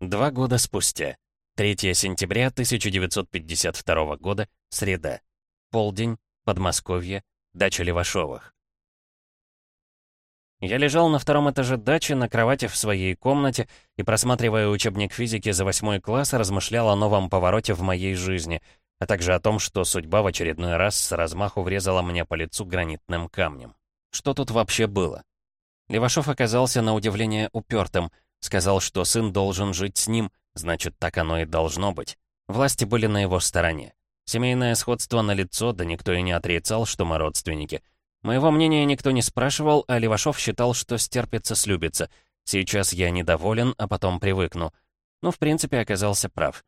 Два года спустя. 3 сентября 1952 года, среда. Полдень, Подмосковье, дача Левашовых. Я лежал на втором этаже дачи на кровати в своей комнате и, просматривая учебник физики за восьмой класс, размышлял о новом повороте в моей жизни, а также о том, что судьба в очередной раз с размаху врезала мне по лицу гранитным камнем. Что тут вообще было? Левашов оказался на удивление упертым, сказал, что сын должен жить с ним, значит, так оно и должно быть. Власти были на его стороне. Семейное сходство на лицо, да никто и не отрицал, что мы родственники. Моего мнения никто не спрашивал, а Левашов считал, что стерпится, слюбится. Сейчас я недоволен, а потом привыкну. Ну, в принципе, оказался прав.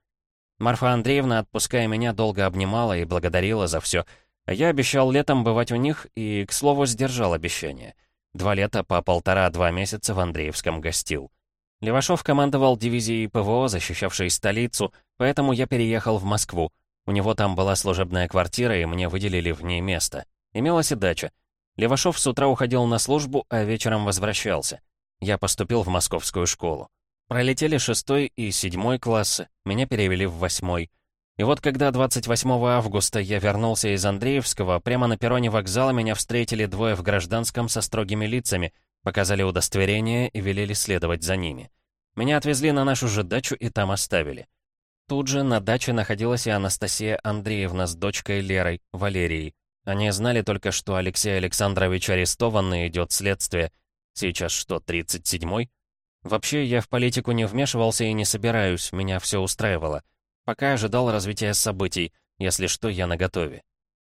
Марфа Андреевна, отпуская меня, долго обнимала и благодарила за все. Я обещал летом бывать у них и, к слову, сдержал обещание. Два лета по полтора-два месяца в Андреевском гостил. Левашов командовал дивизией ПВО, защищавшей столицу, поэтому я переехал в Москву. У него там была служебная квартира, и мне выделили в ней место. Имелась и дача. Левашов с утра уходил на службу, а вечером возвращался. Я поступил в московскую школу. Пролетели шестой и седьмой классы, меня перевели в восьмой. И вот когда 28 августа я вернулся из Андреевского, прямо на перроне вокзала меня встретили двое в гражданском со строгими лицами, показали удостоверение и велели следовать за ними. Меня отвезли на нашу же дачу и там оставили. Тут же на даче находилась и Анастасия Андреевна с дочкой Лерой, Валерией. Они знали только, что Алексей Александрович арестован и идет следствие. Сейчас что, 37-й? Вообще, я в политику не вмешивался и не собираюсь, меня все устраивало. Пока ожидал развития событий, если что, я наготове.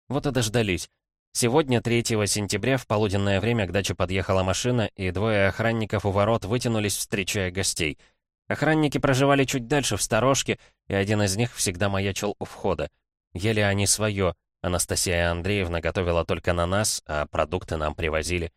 Вот и дождались. Сегодня, 3 сентября, в полуденное время к даче подъехала машина, и двое охранников у ворот вытянулись, встречая гостей. Охранники проживали чуть дальше, в сторожке, и один из них всегда маячил у входа. Ели они свое, Анастасия Андреевна готовила только на нас, а продукты нам привозили.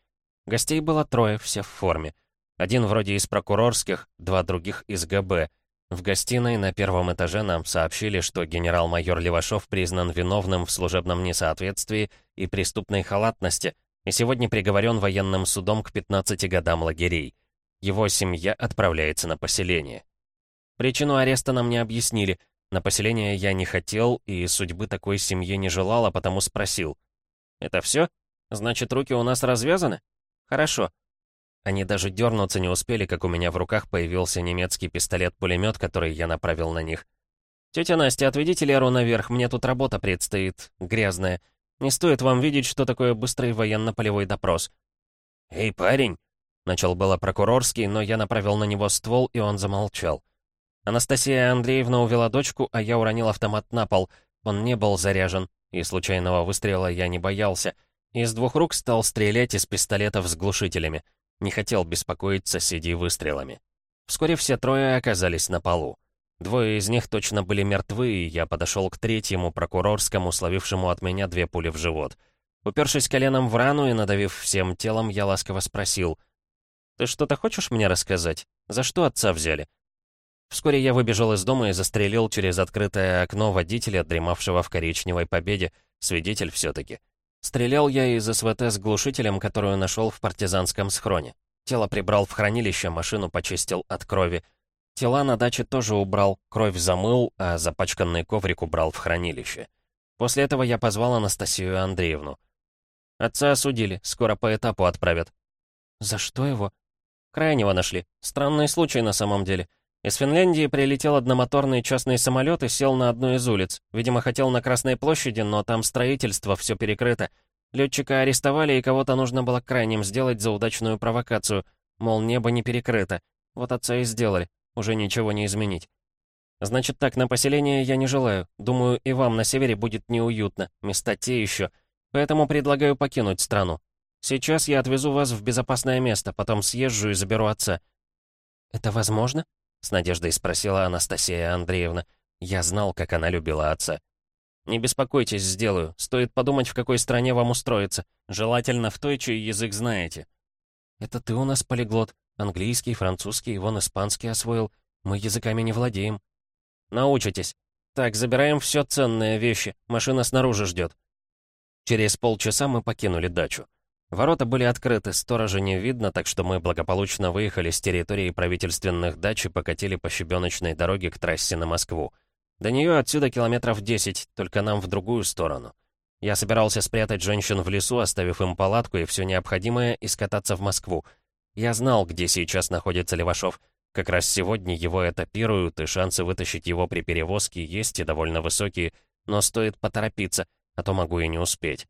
Гостей было трое, все в форме. Один вроде из прокурорских, два других из ГБ. В гостиной на первом этаже нам сообщили, что генерал-майор Левашов признан виновным в служебном несоответствии и преступной халатности и сегодня приговорен военным судом к 15 годам лагерей. Его семья отправляется на поселение. Причину ареста нам не объяснили. На поселение я не хотел и судьбы такой семье не желал, а потому спросил. «Это все? Значит, руки у нас развязаны? Хорошо. Они даже дернуться не успели, как у меня в руках появился немецкий пистолет-пулемет, который я направил на них. «Тетя Настя, отведите Леру наверх, мне тут работа предстоит, грязная. Не стоит вам видеть, что такое быстрый военно-полевой допрос». «Эй, парень!» — начал было прокурорский, но я направил на него ствол, и он замолчал. Анастасия Андреевна увела дочку, а я уронил автомат на пол. Он не был заряжен, и случайного выстрела я не боялся. Из двух рук стал стрелять из пистолетов с глушителями. Не хотел беспокоить соседей выстрелами. Вскоре все трое оказались на полу. Двое из них точно были мертвы, и я подошел к третьему, прокурорскому, словившему от меня две пули в живот. Упершись коленом в рану и надавив всем телом, я ласково спросил. «Ты что-то хочешь мне рассказать? За что отца взяли?» Вскоре я выбежал из дома и застрелил через открытое окно водителя, дремавшего в коричневой победе, свидетель все-таки. Стрелял я из СВТ с глушителем, которую нашел в партизанском схроне. Тело прибрал в хранилище, машину почистил от крови. Тела на даче тоже убрал, кровь замыл, а запачканный коврик убрал в хранилище. После этого я позвал Анастасию Андреевну. Отца осудили, скоро по этапу отправят. За что его? Крайнего нашли. Странный случай на самом деле. Из Финляндии прилетел одномоторный частный самолет и сел на одну из улиц. Видимо, хотел на Красной площади, но там строительство, все перекрыто. Летчика арестовали, и кого-то нужно было крайним сделать за удачную провокацию. Мол, небо не перекрыто. Вот отца и сделали. Уже ничего не изменить. Значит так, на поселение я не желаю. Думаю, и вам на севере будет неуютно. Места те еще. Поэтому предлагаю покинуть страну. Сейчас я отвезу вас в безопасное место, потом съезжу и заберу отца. Это возможно? С надеждой спросила Анастасия Андреевна. Я знал, как она любила отца. «Не беспокойтесь, сделаю. Стоит подумать, в какой стране вам устроиться. Желательно в той, чей язык знаете». «Это ты у нас полиглот. Английский, французский, вон испанский освоил. Мы языками не владеем». «Научитесь. Так, забираем все ценные вещи. Машина снаружи ждет». Через полчаса мы покинули дачу. Ворота были открыты, сторожа не видно, так что мы благополучно выехали с территории правительственных дач и покатили по щебеночной дороге к трассе на Москву. До нее отсюда километров 10, только нам в другую сторону. Я собирался спрятать женщин в лесу, оставив им палатку и все необходимое, и скататься в Москву. Я знал, где сейчас находится Левашов. Как раз сегодня его этапируют, и шансы вытащить его при перевозке есть и довольно высокие, но стоит поторопиться, а то могу и не успеть.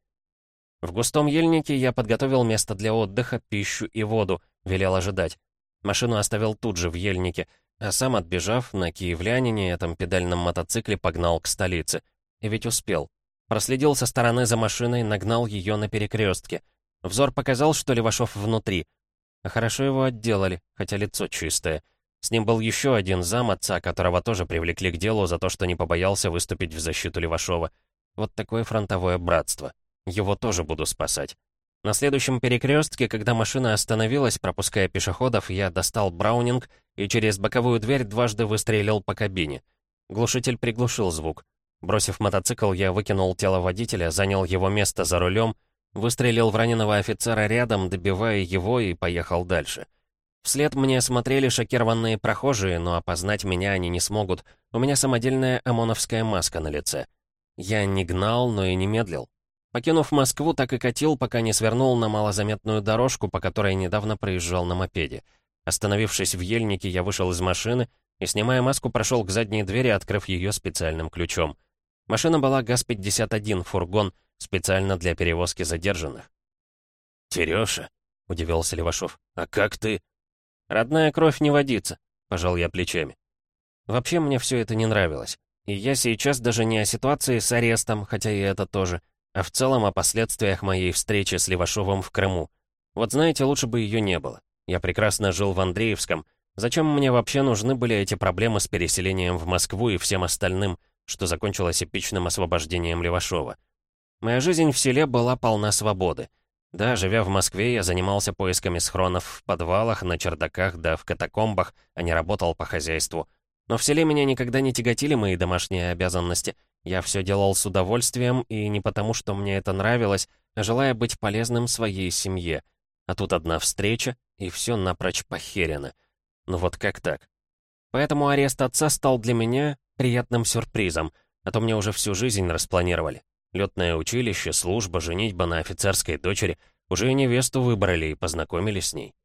В густом ельнике я подготовил место для отдыха, пищу и воду, велел ожидать. Машину оставил тут же в ельнике, а сам, отбежав, на киевлянине этом педальном мотоцикле погнал к столице. И ведь успел. Проследил со стороны за машиной, нагнал ее на перекрестке. Взор показал, что Левашов внутри. А хорошо его отделали, хотя лицо чистое. С ним был еще один зам отца, которого тоже привлекли к делу за то, что не побоялся выступить в защиту Левашова. Вот такое фронтовое братство. Его тоже буду спасать. На следующем перекрестке, когда машина остановилась, пропуская пешеходов, я достал браунинг и через боковую дверь дважды выстрелил по кабине. Глушитель приглушил звук. Бросив мотоцикл, я выкинул тело водителя, занял его место за рулем, выстрелил в раненого офицера рядом, добивая его, и поехал дальше. Вслед мне смотрели шокированные прохожие, но опознать меня они не смогут. У меня самодельная ОМОНовская маска на лице. Я не гнал, но и не медлил. Покинув Москву, так и катил, пока не свернул на малозаметную дорожку, по которой недавно проезжал на мопеде. Остановившись в ельнике, я вышел из машины и, снимая маску, прошел к задней двери, открыв ее специальным ключом. Машина была ГАЗ-51, фургон, специально для перевозки задержанных. «Терёша?» — удивился Левашов. «А как ты?» «Родная кровь не водится», — пожал я плечами. Вообще мне все это не нравилось. И я сейчас даже не о ситуации с арестом, хотя и это тоже — а в целом о последствиях моей встречи с Левашовым в Крыму. Вот знаете, лучше бы ее не было. Я прекрасно жил в Андреевском. Зачем мне вообще нужны были эти проблемы с переселением в Москву и всем остальным, что закончилось эпичным освобождением Левашова? Моя жизнь в селе была полна свободы. Да, живя в Москве, я занимался поисками схронов в подвалах, на чердаках, да в катакомбах, а не работал по хозяйству. Но в селе меня никогда не тяготили мои домашние обязанности, я все делал с удовольствием, и не потому, что мне это нравилось, а желая быть полезным своей семье. А тут одна встреча, и все напрочь похерено. Ну вот как так? Поэтому арест отца стал для меня приятным сюрпризом, а то мне уже всю жизнь распланировали. Летное училище, служба, женитьба на офицерской дочери. Уже и невесту выбрали и познакомились с ней.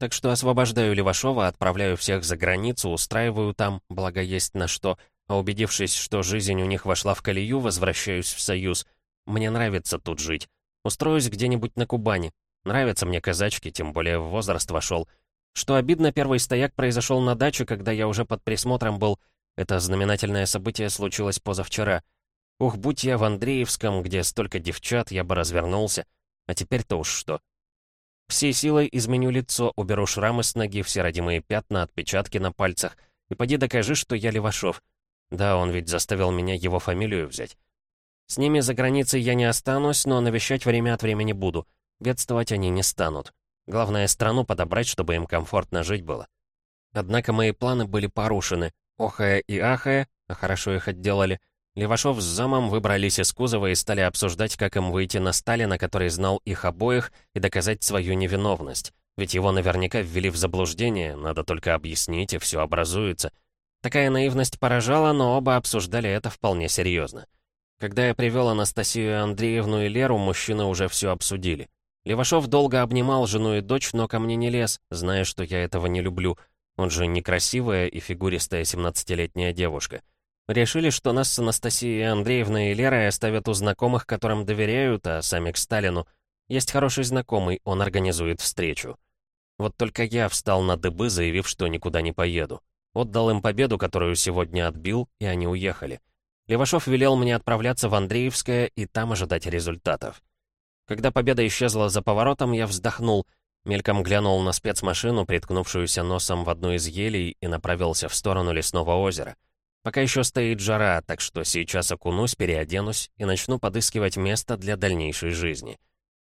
Так что освобождаю Левашова, отправляю всех за границу, устраиваю там, благо есть на что — а убедившись, что жизнь у них вошла в колею, возвращаюсь в Союз. Мне нравится тут жить. Устроюсь где-нибудь на Кубани. Нравятся мне казачки, тем более в возраст вошел. Что обидно, первый стояк произошел на даче, когда я уже под присмотром был. Это знаменательное событие случилось позавчера. Ух, будь я в Андреевском, где столько девчат, я бы развернулся. А теперь-то уж что. Всей силой изменю лицо, уберу шрамы с ноги, все родимые пятна, отпечатки на пальцах. И поди докажи, что я Левашов. Да, он ведь заставил меня его фамилию взять. С ними за границей я не останусь, но навещать время от времени буду. Бедствовать они не станут. Главное, страну подобрать, чтобы им комфортно жить было. Однако мои планы были порушены. Охая и ахая, а хорошо их отделали, Левашов с замом выбрались из кузова и стали обсуждать, как им выйти на Сталина, который знал их обоих, и доказать свою невиновность. Ведь его наверняка ввели в заблуждение, надо только объяснить, и все образуется. Такая наивность поражала, но оба обсуждали это вполне серьезно. Когда я привел Анастасию Андреевну и Леру, мужчины уже все обсудили. Левашов долго обнимал жену и дочь, но ко мне не лез, зная, что я этого не люблю. Он же некрасивая и фигуристая 17-летняя девушка. Решили, что нас с Анастасией Андреевной и Лерой оставят у знакомых, которым доверяют, а сами к Сталину. Есть хороший знакомый, он организует встречу. Вот только я встал на дыбы, заявив, что никуда не поеду. Отдал им победу, которую сегодня отбил, и они уехали. Левашов велел мне отправляться в Андреевское и там ожидать результатов. Когда победа исчезла за поворотом, я вздохнул, мельком глянул на спецмашину, приткнувшуюся носом в одну из елей, и направился в сторону лесного озера. Пока еще стоит жара, так что сейчас окунусь, переоденусь и начну подыскивать место для дальнейшей жизни.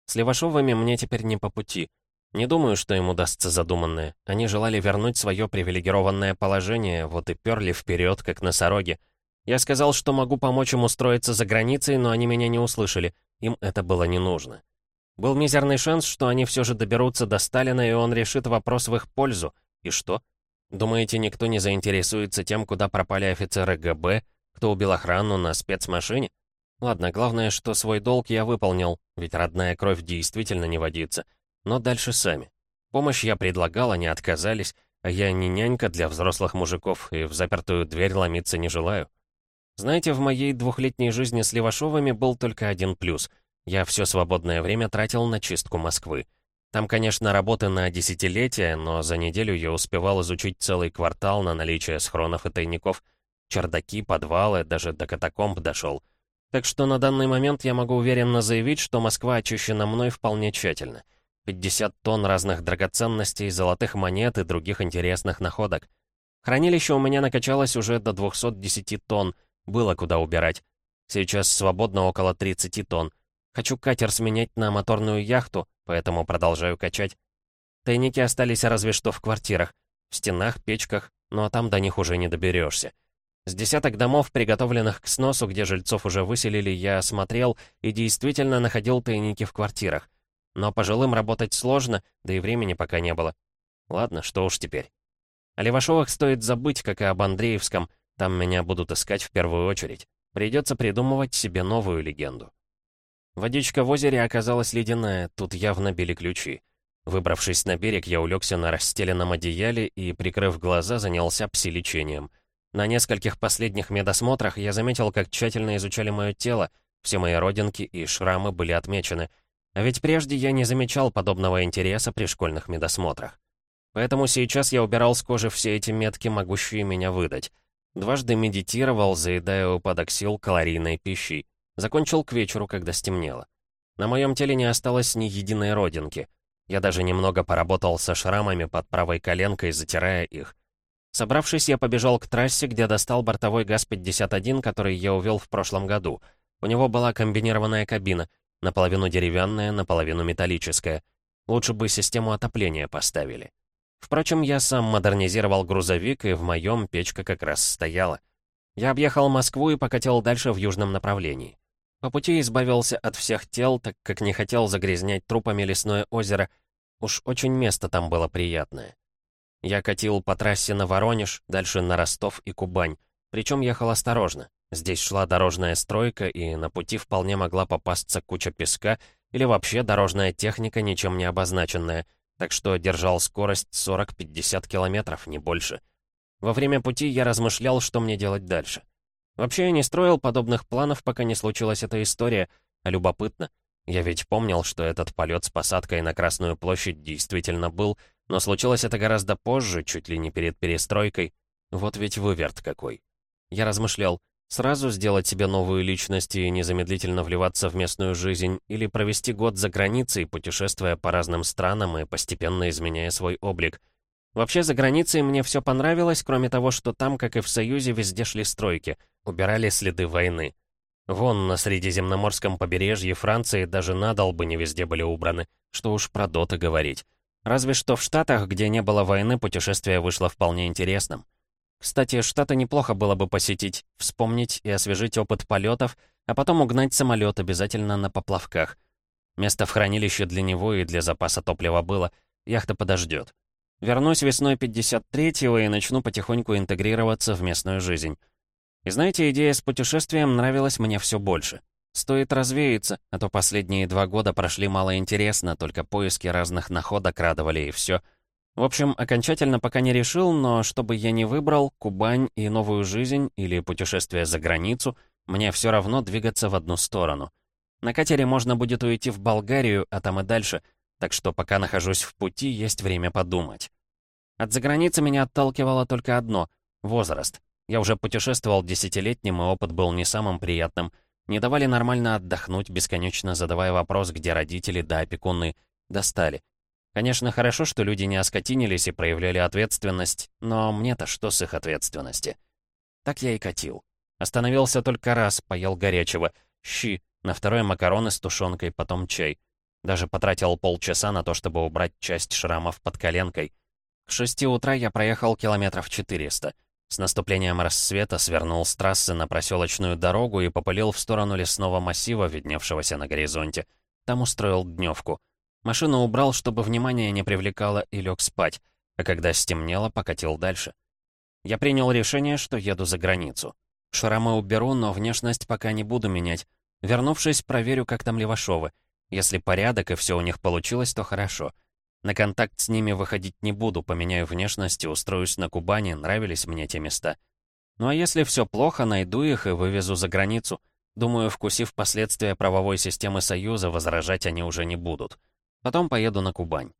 С Левашовыми мне теперь не по пути — не думаю, что им удастся задуманное. Они желали вернуть свое привилегированное положение, вот и перли вперед, как носороги. Я сказал, что могу помочь им устроиться за границей, но они меня не услышали. Им это было не нужно. Был мизерный шанс, что они все же доберутся до Сталина, и он решит вопрос в их пользу. И что? Думаете, никто не заинтересуется тем, куда пропали офицеры ГБ, кто убил охрану на спецмашине? Ладно, главное, что свой долг я выполнил, ведь родная кровь действительно не водится. Но дальше сами. Помощь я предлагал, они отказались, а я не нянька для взрослых мужиков и в запертую дверь ломиться не желаю. Знаете, в моей двухлетней жизни с Левашовыми был только один плюс. Я все свободное время тратил на чистку Москвы. Там, конечно, работы на десятилетия, но за неделю я успевал изучить целый квартал на наличие схронов и тайников. Чердаки, подвалы, даже до катакомб дошел. Так что на данный момент я могу уверенно заявить, что Москва очищена мной вполне тщательно. 50 тонн разных драгоценностей, золотых монет и других интересных находок. Хранилище у меня накачалось уже до 210 тонн, было куда убирать. Сейчас свободно около 30 тонн. Хочу катер сменять на моторную яхту, поэтому продолжаю качать. Тайники остались разве что в квартирах, в стенах, печках, но там до них уже не доберешься. С десяток домов, приготовленных к сносу, где жильцов уже выселили, я осмотрел и действительно находил тайники в квартирах. Но пожилым работать сложно, да и времени пока не было. Ладно, что уж теперь. О Левашовых стоит забыть, как и об Андреевском. Там меня будут искать в первую очередь. Придется придумывать себе новую легенду. Водичка в озере оказалась ледяная, тут явно били ключи. Выбравшись на берег, я улегся на расстеленном одеяле и, прикрыв глаза, занялся пси-лечением. На нескольких последних медосмотрах я заметил, как тщательно изучали мое тело, все мои родинки и шрамы были отмечены. А ведь прежде я не замечал подобного интереса при школьных медосмотрах. Поэтому сейчас я убирал с кожи все эти метки, могущие меня выдать. Дважды медитировал, заедая упадок сил калорийной пищей. Закончил к вечеру, когда стемнело. На моем теле не осталось ни единой родинки. Я даже немного поработал со шрамами под правой коленкой, затирая их. Собравшись, я побежал к трассе, где достал бортовой ГАЗ-51, который я увел в прошлом году. У него была комбинированная кабина, наполовину деревянная, наполовину металлическая. Лучше бы систему отопления поставили. Впрочем, я сам модернизировал грузовик, и в моем печка как раз стояла. Я объехал Москву и покатил дальше в южном направлении. По пути избавился от всех тел, так как не хотел загрязнять трупами лесное озеро. Уж очень место там было приятное. Я катил по трассе на Воронеж, дальше на Ростов и Кубань. Причем ехал осторожно. Здесь шла дорожная стройка, и на пути вполне могла попасться куча песка или вообще дорожная техника, ничем не обозначенная, так что держал скорость 40-50 километров, не больше. Во время пути я размышлял, что мне делать дальше. Вообще я не строил подобных планов, пока не случилась эта история, а любопытно. Я ведь помнил, что этот полет с посадкой на Красную площадь действительно был, но случилось это гораздо позже, чуть ли не перед перестройкой. Вот ведь выверт какой. Я размышлял, сразу сделать себе новую личность и незамедлительно вливаться в местную жизнь, или провести год за границей, путешествуя по разным странам и постепенно изменяя свой облик. Вообще, за границей мне все понравилось, кроме того, что там, как и в Союзе, везде шли стройки, убирали следы войны. Вон, на Средиземноморском побережье Франции даже надолбы не везде были убраны, что уж про доты говорить. Разве что в Штатах, где не было войны, путешествие вышло вполне интересным. Кстати, Штаты неплохо было бы посетить, вспомнить и освежить опыт полетов, а потом угнать самолет обязательно на поплавках. Место в хранилище для него и для запаса топлива было, яхта подождет. Вернусь весной 53-го и начну потихоньку интегрироваться в местную жизнь. И знаете, идея с путешествием нравилась мне все больше. Стоит развеяться, а то последние два года прошли мало интересно, только поиски разных находок радовали и все. В общем, окончательно пока не решил, но чтобы я не выбрал, Кубань и новую жизнь или путешествие за границу, мне все равно двигаться в одну сторону. На катере можно будет уйти в Болгарию, а там и дальше, так что пока нахожусь в пути, есть время подумать. От заграницы меня отталкивало только одно — возраст. Я уже путешествовал десятилетним, и опыт был не самым приятным — не давали нормально отдохнуть, бесконечно задавая вопрос, где родители да опекуны. Достали. Конечно, хорошо, что люди не оскотинились и проявляли ответственность, но мне-то что с их ответственности? Так я и катил. Остановился только раз, поел горячего. Щи, на второй макароны с тушенкой, потом чай. Даже потратил полчаса на то, чтобы убрать часть шрамов под коленкой. К шести утра я проехал километров 400. С наступлением рассвета свернул с трассы на проселочную дорогу и попылил в сторону лесного массива, видневшегося на горизонте. Там устроил дневку. Машину убрал, чтобы внимание не привлекало, и лег спать. А когда стемнело, покатил дальше. Я принял решение, что еду за границу. Шрамы уберу, но внешность пока не буду менять. Вернувшись, проверю, как там Левашовы. Если порядок и все у них получилось, то хорошо. На контакт с ними выходить не буду, поменяю внешность и устроюсь на Кубани, нравились мне те места. Ну а если все плохо, найду их и вывезу за границу. Думаю, вкусив последствия правовой системы Союза, возражать они уже не будут. Потом поеду на Кубань.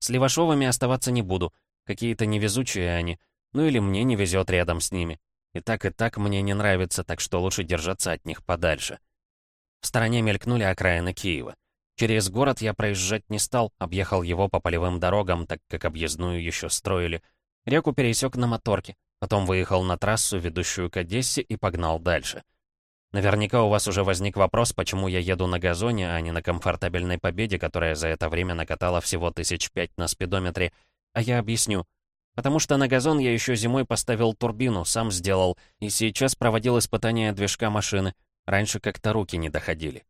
С Левашовыми оставаться не буду. Какие-то невезучие они. Ну или мне не везет рядом с ними. И так и так мне не нравится, так что лучше держаться от них подальше. В стороне мелькнули окраины Киева. Через город я проезжать не стал, объехал его по полевым дорогам, так как объездную еще строили. Реку пересек на моторке, потом выехал на трассу, ведущую к Одессе, и погнал дальше. Наверняка у вас уже возник вопрос, почему я еду на газоне, а не на комфортабельной победе, которая за это время накатала всего тысяч пять на спидометре. А я объясню. Потому что на газон я еще зимой поставил турбину, сам сделал, и сейчас проводил испытания движка машины. Раньше как-то руки не доходили.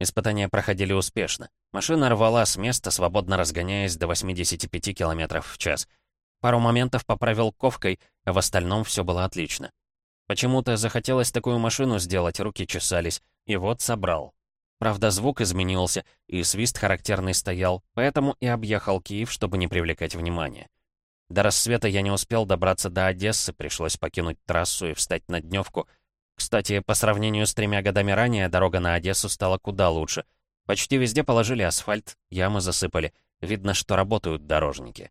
Испытания проходили успешно. Машина рвала с места, свободно разгоняясь до 85 км в час. Пару моментов поправил ковкой, а в остальном все было отлично. Почему-то захотелось такую машину сделать, руки чесались. И вот собрал. Правда, звук изменился, и свист характерный стоял, поэтому и объехал Киев, чтобы не привлекать внимания. До рассвета я не успел добраться до Одессы, пришлось покинуть трассу и встать на дневку — кстати, по сравнению с тремя годами ранее, дорога на Одессу стала куда лучше. Почти везде положили асфальт, ямы засыпали. Видно, что работают дорожники.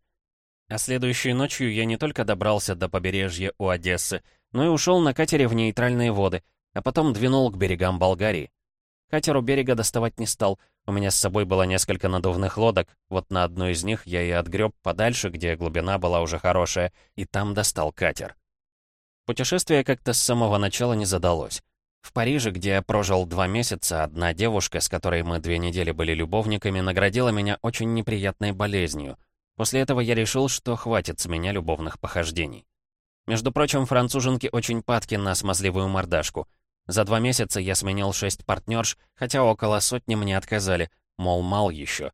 А следующей ночью я не только добрался до побережья у Одессы, но и ушел на катере в нейтральные воды, а потом двинул к берегам Болгарии. Катер у берега доставать не стал, у меня с собой было несколько надувных лодок, вот на одной из них я и отгреб подальше, где глубина была уже хорошая, и там достал катер. Путешествие как-то с самого начала не задалось. В Париже, где я прожил два месяца, одна девушка, с которой мы две недели были любовниками, наградила меня очень неприятной болезнью. После этого я решил, что хватит с меня любовных похождений. Между прочим, француженки очень падки на смазливую мордашку. За два месяца я сменил шесть партнерш, хотя около сотни мне отказали, мол, мал еще.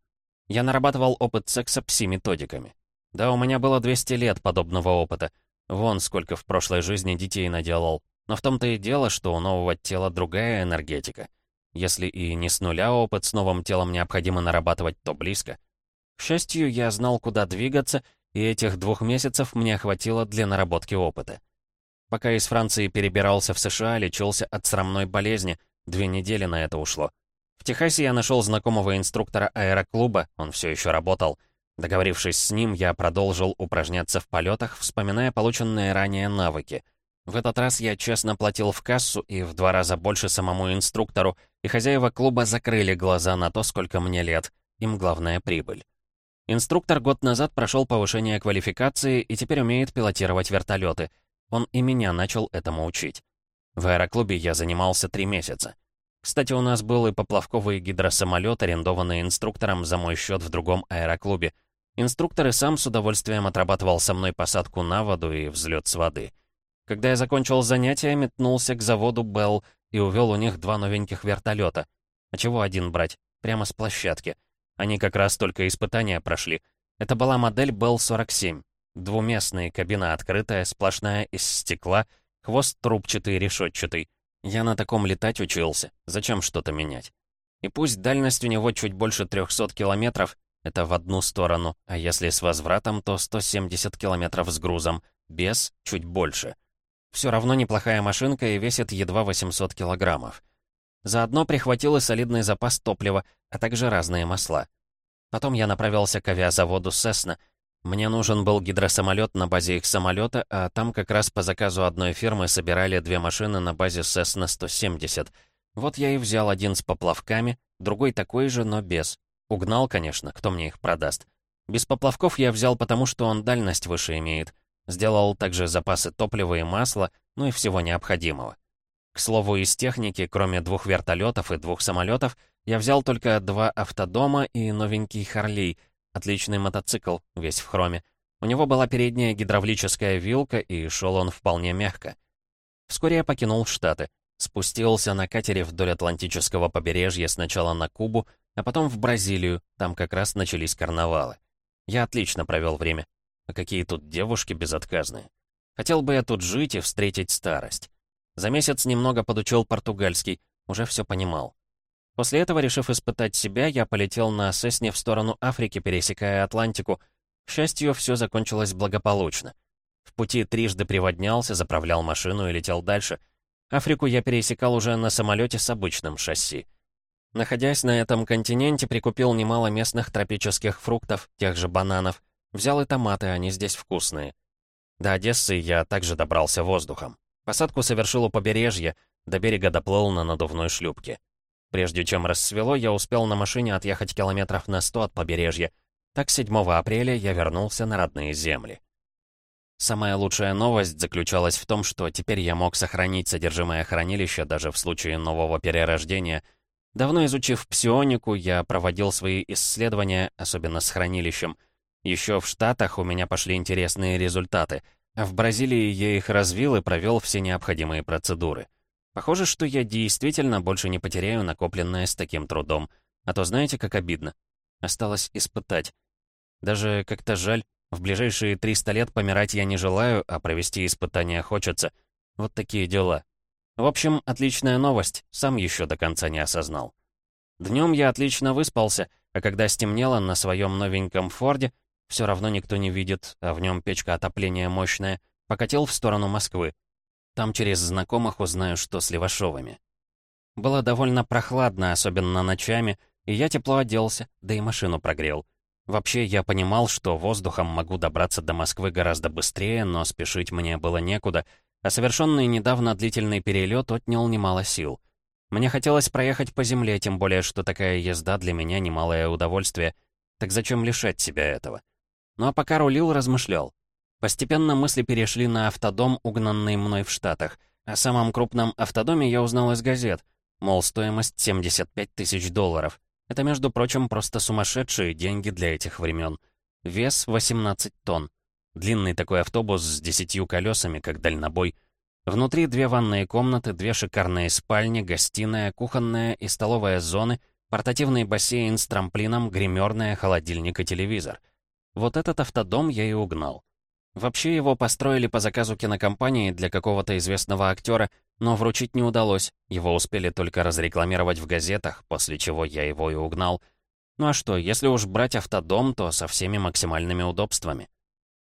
Я нарабатывал опыт секса пси-методиками. Да, у меня было 200 лет подобного опыта — Вон сколько в прошлой жизни детей наделал. Но в том-то и дело, что у нового тела другая энергетика. Если и не с нуля опыт с новым телом необходимо нарабатывать, то близко. К счастью, я знал, куда двигаться, и этих двух месяцев мне хватило для наработки опыта. Пока из Франции перебирался в США, лечился от срамной болезни, две недели на это ушло. В Техасе я нашел знакомого инструктора аэроклуба, он все еще работал, Договорившись с ним, я продолжил упражняться в полетах, вспоминая полученные ранее навыки. В этот раз я честно платил в кассу и в два раза больше самому инструктору, и хозяева клуба закрыли глаза на то, сколько мне лет. Им главная прибыль. Инструктор год назад прошел повышение квалификации и теперь умеет пилотировать вертолеты. Он и меня начал этому учить. В аэроклубе я занимался три месяца. Кстати, у нас был и поплавковый гидросамолет, арендованный инструктором за мой счет в другом аэроклубе — Инструктор и сам с удовольствием отрабатывал со мной посадку на воду и взлет с воды. Когда я закончил занятия, метнулся к заводу Белл и увел у них два новеньких вертолета. А чего один брать? Прямо с площадки. Они как раз только испытания прошли. Это была модель Bell 47. Двуместная, кабина открытая, сплошная из стекла, хвост трубчатый, решетчатый. Я на таком летать учился. Зачем что-то менять? И пусть дальность у него чуть больше 300 километров, это в одну сторону, а если с возвратом, то 170 километров с грузом. Без — чуть больше. Все равно неплохая машинка и весит едва 800 килограммов. Заодно прихватил и солидный запас топлива, а также разные масла. Потом я направился к авиазаводу «Сесна». Мне нужен был гидросамолет на базе их самолета, а там как раз по заказу одной фирмы собирали две машины на базе «Сесна-170». Вот я и взял один с поплавками, другой такой же, но без. Угнал, конечно, кто мне их продаст. Без поплавков я взял потому, что он дальность выше имеет. Сделал также запасы топлива и масла, ну и всего необходимого. К слову, из техники, кроме двух вертолетов и двух самолетов, я взял только два автодома и новенький Харлей, отличный мотоцикл, весь в хроме. У него была передняя гидравлическая вилка, и шел он вполне мягко. Вскоре я покинул Штаты. Спустился на катере вдоль Атлантического побережья сначала на Кубу, А потом в Бразилию, там как раз начались карнавалы. Я отлично провел время. А какие тут девушки безотказные. Хотел бы я тут жить и встретить старость. За месяц немного подучил португальский, уже все понимал. После этого, решив испытать себя, я полетел на Сесне в сторону Африки, пересекая Атлантику. К счастью, все закончилось благополучно. В пути трижды приводнялся, заправлял машину и летел дальше. Африку я пересекал уже на самолете с обычным шасси. Находясь на этом континенте, прикупил немало местных тропических фруктов, тех же бананов. Взял и томаты, они здесь вкусные. До Одессы я также добрался воздухом. Посадку совершил у побережья, до берега доплыл на надувной шлюпке. Прежде чем рассвело, я успел на машине отъехать километров на 100 от побережья. Так 7 апреля я вернулся на родные земли. Самая лучшая новость заключалась в том, что теперь я мог сохранить содержимое хранилища даже в случае нового перерождения. Давно изучив псионику, я проводил свои исследования, особенно с хранилищем. Еще в Штатах у меня пошли интересные результаты, а в Бразилии я их развил и провел все необходимые процедуры. Похоже, что я действительно больше не потеряю накопленное с таким трудом. А то знаете, как обидно. Осталось испытать. Даже как-то жаль. В ближайшие 300 лет помирать я не желаю, а провести испытания хочется. Вот такие дела. В общем, отличная новость. Сам еще до конца не осознал. Днем я отлично выспался, а когда стемнело на своем новеньком Форде, все равно никто не видит, а в нем печка отопления мощная, покатил в сторону Москвы. Там через знакомых узнаю, что с Левашовыми. Было довольно прохладно, особенно ночами, и я тепло оделся, да и машину прогрел. Вообще, я понимал, что воздухом могу добраться до Москвы гораздо быстрее, но спешить мне было некуда, а совершенный недавно длительный перелет отнял немало сил. Мне хотелось проехать по земле, тем более, что такая езда для меня немалое удовольствие. Так зачем лишать себя этого? Ну а пока рулил, размышлял. Постепенно мысли перешли на автодом, угнанный мной в Штатах. О самом крупном автодоме я узнал из газет. Мол, стоимость 75 тысяч долларов. Это, между прочим, просто сумасшедшие деньги для этих времен. Вес 18 тонн. Длинный такой автобус с десятью колесами, как дальнобой. Внутри две ванные комнаты, две шикарные спальни, гостиная, кухонная и столовая зоны, портативный бассейн с трамплином, гримерная, холодильник и телевизор. Вот этот автодом я и угнал. Вообще его построили по заказу кинокомпании для какого-то известного актера, но вручить не удалось, его успели только разрекламировать в газетах, после чего я его и угнал. Ну а что, если уж брать автодом, то со всеми максимальными удобствами.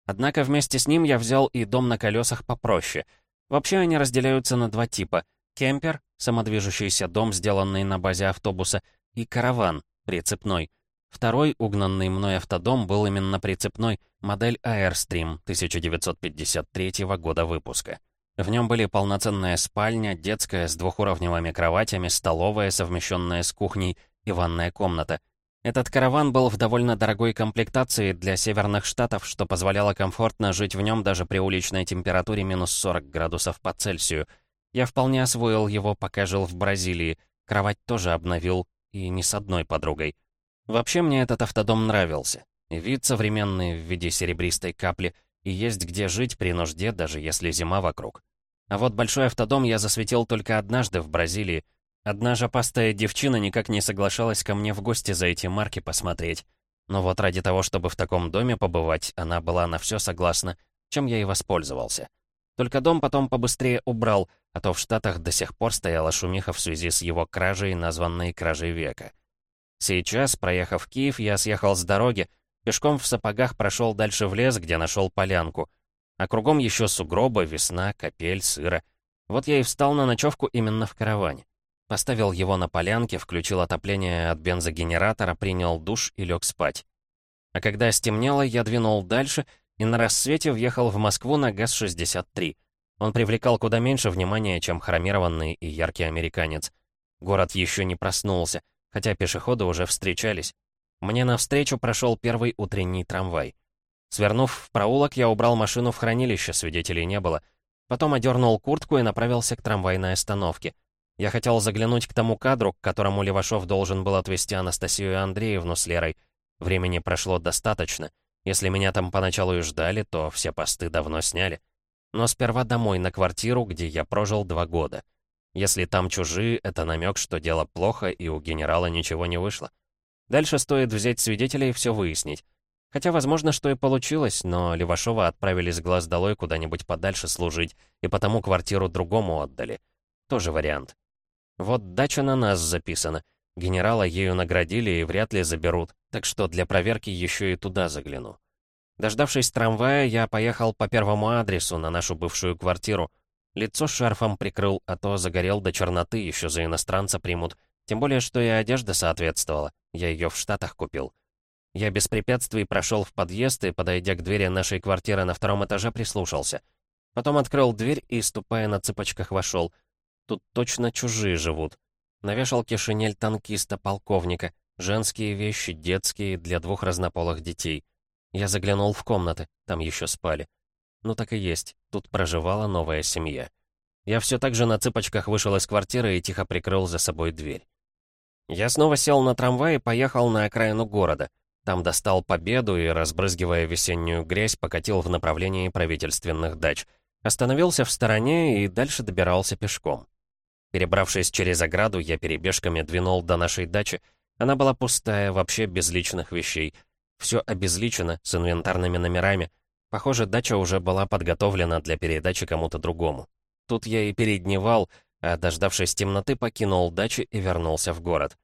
Однако вместе с ним я взял и дом на колесах попроще. Вообще они разделяются на два типа. Кемпер, самодвижущийся дом, сделанный на базе автобуса, и караван, прицепной. Второй угнанный мной автодом был именно прицепной, модель Airstream 1953 года выпуска. В нем были полноценная спальня, детская с двухуровневыми кроватями, столовая, совмещенная с кухней и ванная комната. Этот караван был в довольно дорогой комплектации для северных штатов, что позволяло комфортно жить в нем даже при уличной температуре минус 40 градусов по Цельсию. Я вполне освоил его, пока жил в Бразилии. Кровать тоже обновил, и не с одной подругой. Вообще мне этот автодом нравился. Вид современный в виде серебристой капли, и есть где жить при нужде, даже если зима вокруг. А вот большой автодом я засветил только однажды в Бразилии. Одна жопастая девчина никак не соглашалась ко мне в гости за эти марки посмотреть. Но вот ради того, чтобы в таком доме побывать, она была на все согласна, чем я и воспользовался. Только дом потом побыстрее убрал, а то в Штатах до сих пор стояла шумиха в связи с его кражей, названной «Кражей века». Сейчас, проехав Киев, я съехал с дороги, пешком в сапогах прошел дальше в лес, где нашел полянку. А кругом еще сугробы, весна, капель, сыра. Вот я и встал на ночевку именно в караване. Поставил его на полянке, включил отопление от бензогенератора, принял душ и лег спать. А когда стемнело, я двинул дальше и на рассвете въехал в Москву на ГАЗ-63. Он привлекал куда меньше внимания, чем хромированный и яркий американец. Город еще не проснулся хотя пешеходы уже встречались. Мне навстречу прошел первый утренний трамвай. Свернув в проулок, я убрал машину в хранилище, свидетелей не было. Потом одернул куртку и направился к трамвайной остановке. Я хотел заглянуть к тому кадру, к которому Левашов должен был отвезти Анастасию Андреевну с Лерой. Времени прошло достаточно. Если меня там поначалу и ждали, то все посты давно сняли. Но сперва домой, на квартиру, где я прожил два года. Если там чужие, это намек, что дело плохо, и у генерала ничего не вышло. Дальше стоит взять свидетелей и все выяснить. Хотя, возможно, что и получилось, но Левашова отправили с глаз долой куда-нибудь подальше служить, и потому квартиру другому отдали. Тоже вариант. Вот дача на нас записана. Генерала ею наградили и вряд ли заберут, так что для проверки еще и туда загляну. Дождавшись трамвая, я поехал по первому адресу на нашу бывшую квартиру. Лицо шарфом прикрыл, а то загорел до черноты, еще за иностранца примут. Тем более, что и одежда соответствовала. Я ее в Штатах купил. Я без препятствий прошел в подъезд и, подойдя к двери нашей квартиры на втором этаже, прислушался. Потом открыл дверь и, ступая на цыпочках, вошел. Тут точно чужие живут. На вешалке шинель танкиста-полковника, женские вещи, детские, для двух разнополых детей. Я заглянул в комнаты, там еще спали. Ну так и есть, тут проживала новая семья. Я все так же на цыпочках вышел из квартиры и тихо прикрыл за собой дверь. Я снова сел на трамвай и поехал на окраину города. Там достал победу и, разбрызгивая весеннюю грязь, покатил в направлении правительственных дач. Остановился в стороне и дальше добирался пешком. Перебравшись через ограду, я перебежками двинул до нашей дачи. Она была пустая, вообще без личных вещей. Все обезличено, с инвентарными номерами. Похоже, дача уже была подготовлена для передачи кому-то другому. Тут я и передневал, а, дождавшись темноты, покинул дачу и вернулся в город.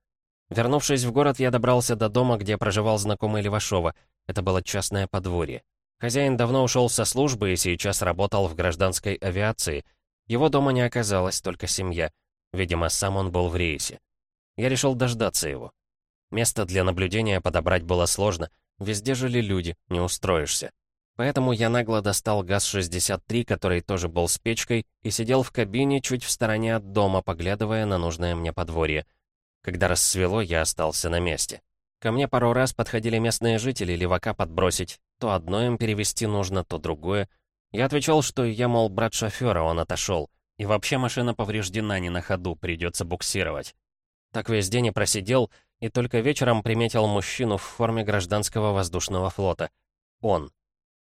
Вернувшись в город, я добрался до дома, где проживал знакомый Левашова. Это было частное подворье. Хозяин давно ушел со службы и сейчас работал в гражданской авиации. Его дома не оказалось, только семья. Видимо, сам он был в рейсе. Я решил дождаться его. Место для наблюдения подобрать было сложно. Везде жили люди, не устроишься. Поэтому я нагло достал ГАЗ-63, который тоже был с печкой, и сидел в кабине чуть в стороне от дома, поглядывая на нужное мне подворье. Когда рассвело, я остался на месте. Ко мне пару раз подходили местные жители левака подбросить. То одно им перевести нужно, то другое. Я отвечал, что я, мол, брат шофера, он отошел. И вообще машина повреждена не на ходу, придется буксировать. Так весь день и просидел, и только вечером приметил мужчину в форме гражданского воздушного флота. Он.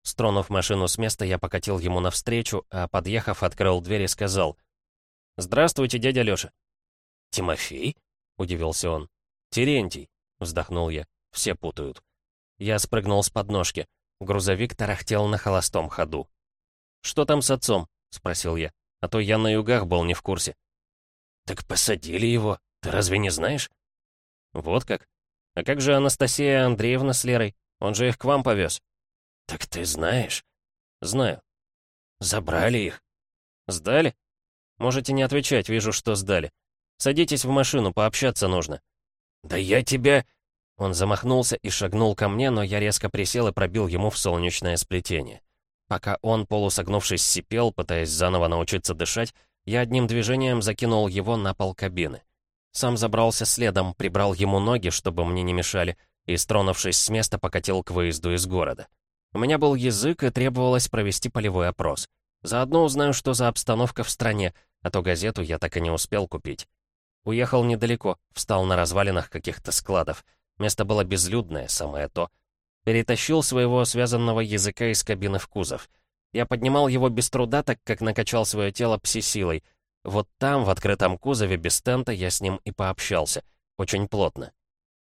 Стронув машину с места, я покатил ему навстречу, а, подъехав, открыл дверь и сказал. «Здравствуйте, дядя Лёша». «Тимофей?» — удивился он. «Терентий», — вздохнул я. «Все путают». Я спрыгнул с подножки. Грузовик тарахтел на холостом ходу. «Что там с отцом?» — спросил я. «А то я на югах был не в курсе». «Так посадили его. Ты разве не знаешь?» «Вот как? А как же Анастасия Андреевна с Лерой? Он же их к вам повез». «Так ты знаешь?» «Знаю». «Забрали их?» «Сдали?» «Можете не отвечать, вижу, что сдали. Садитесь в машину, пообщаться нужно». «Да я тебя...» Он замахнулся и шагнул ко мне, но я резко присел и пробил ему в солнечное сплетение. Пока он, полусогнувшись, сипел, пытаясь заново научиться дышать, я одним движением закинул его на пол кабины. Сам забрался следом, прибрал ему ноги, чтобы мне не мешали, и, стронувшись с места, покатил к выезду из города. У меня был язык, и требовалось провести полевой опрос. Заодно узнаю, что за обстановка в стране, а то газету я так и не успел купить. Уехал недалеко, встал на развалинах каких-то складов. Место было безлюдное, самое то. Перетащил своего связанного языка из кабины в кузов. Я поднимал его без труда, так как накачал свое тело пси-силой. Вот там, в открытом кузове, без тента, я с ним и пообщался. Очень плотно.